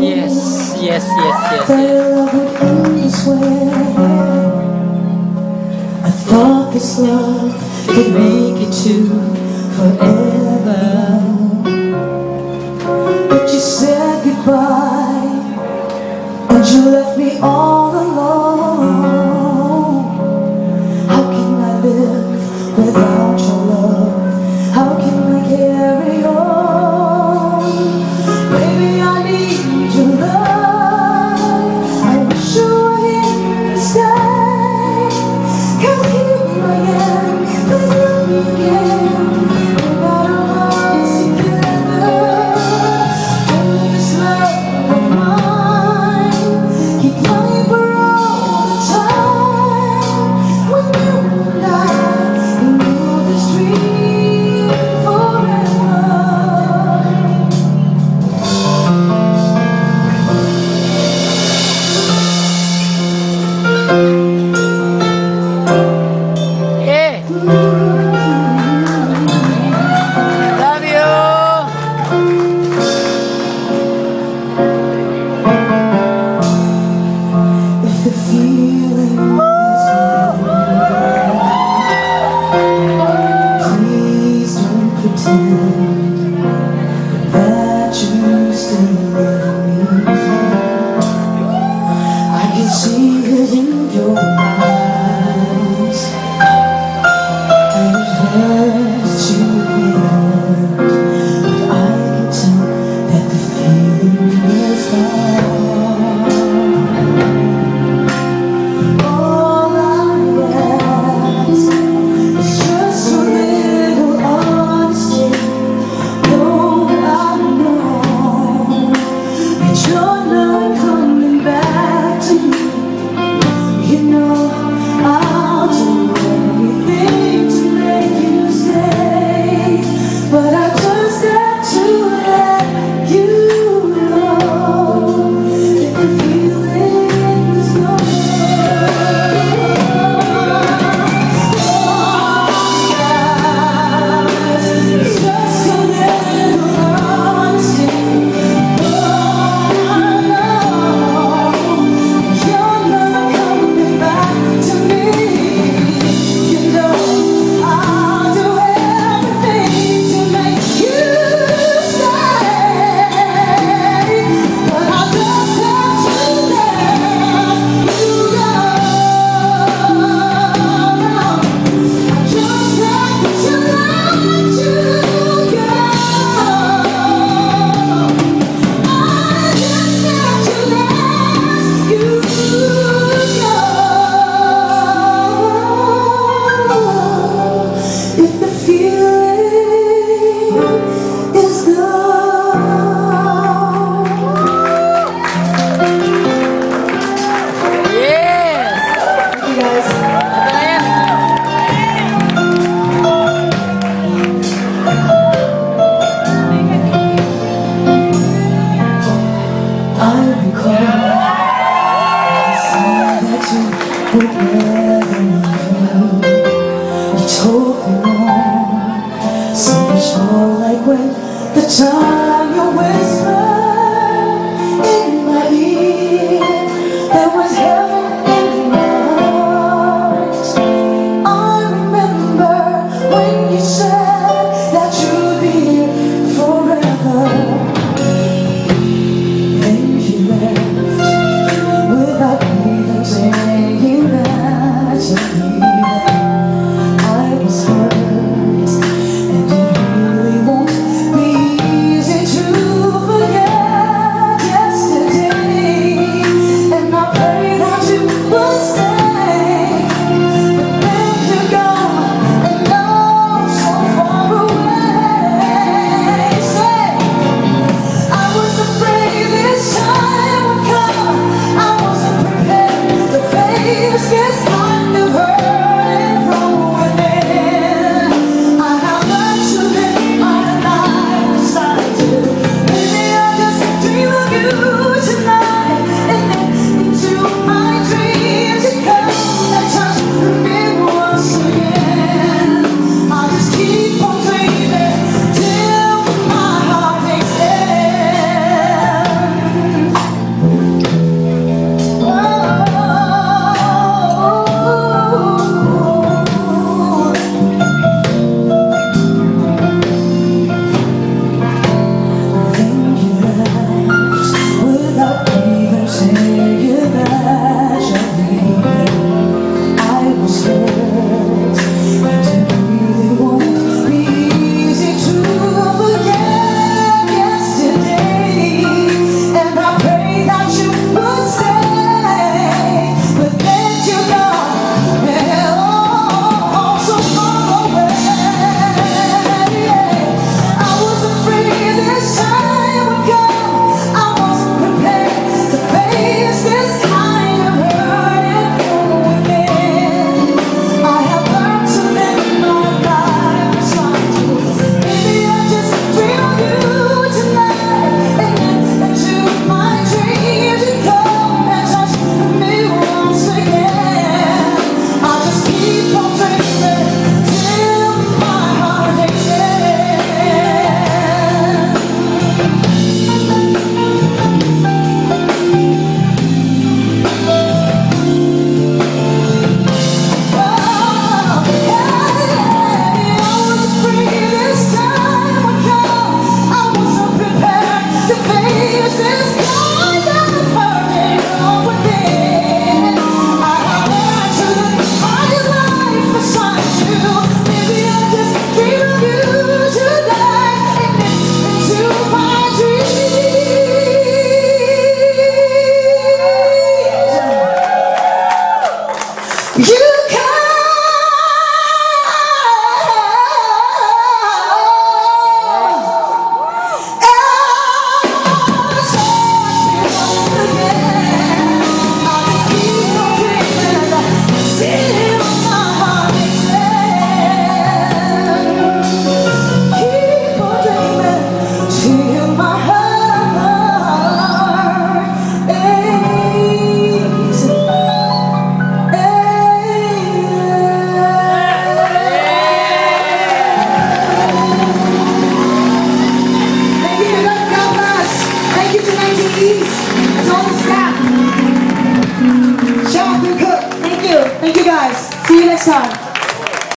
Yes, yes, yes, yes. I thought this love could make it to forever.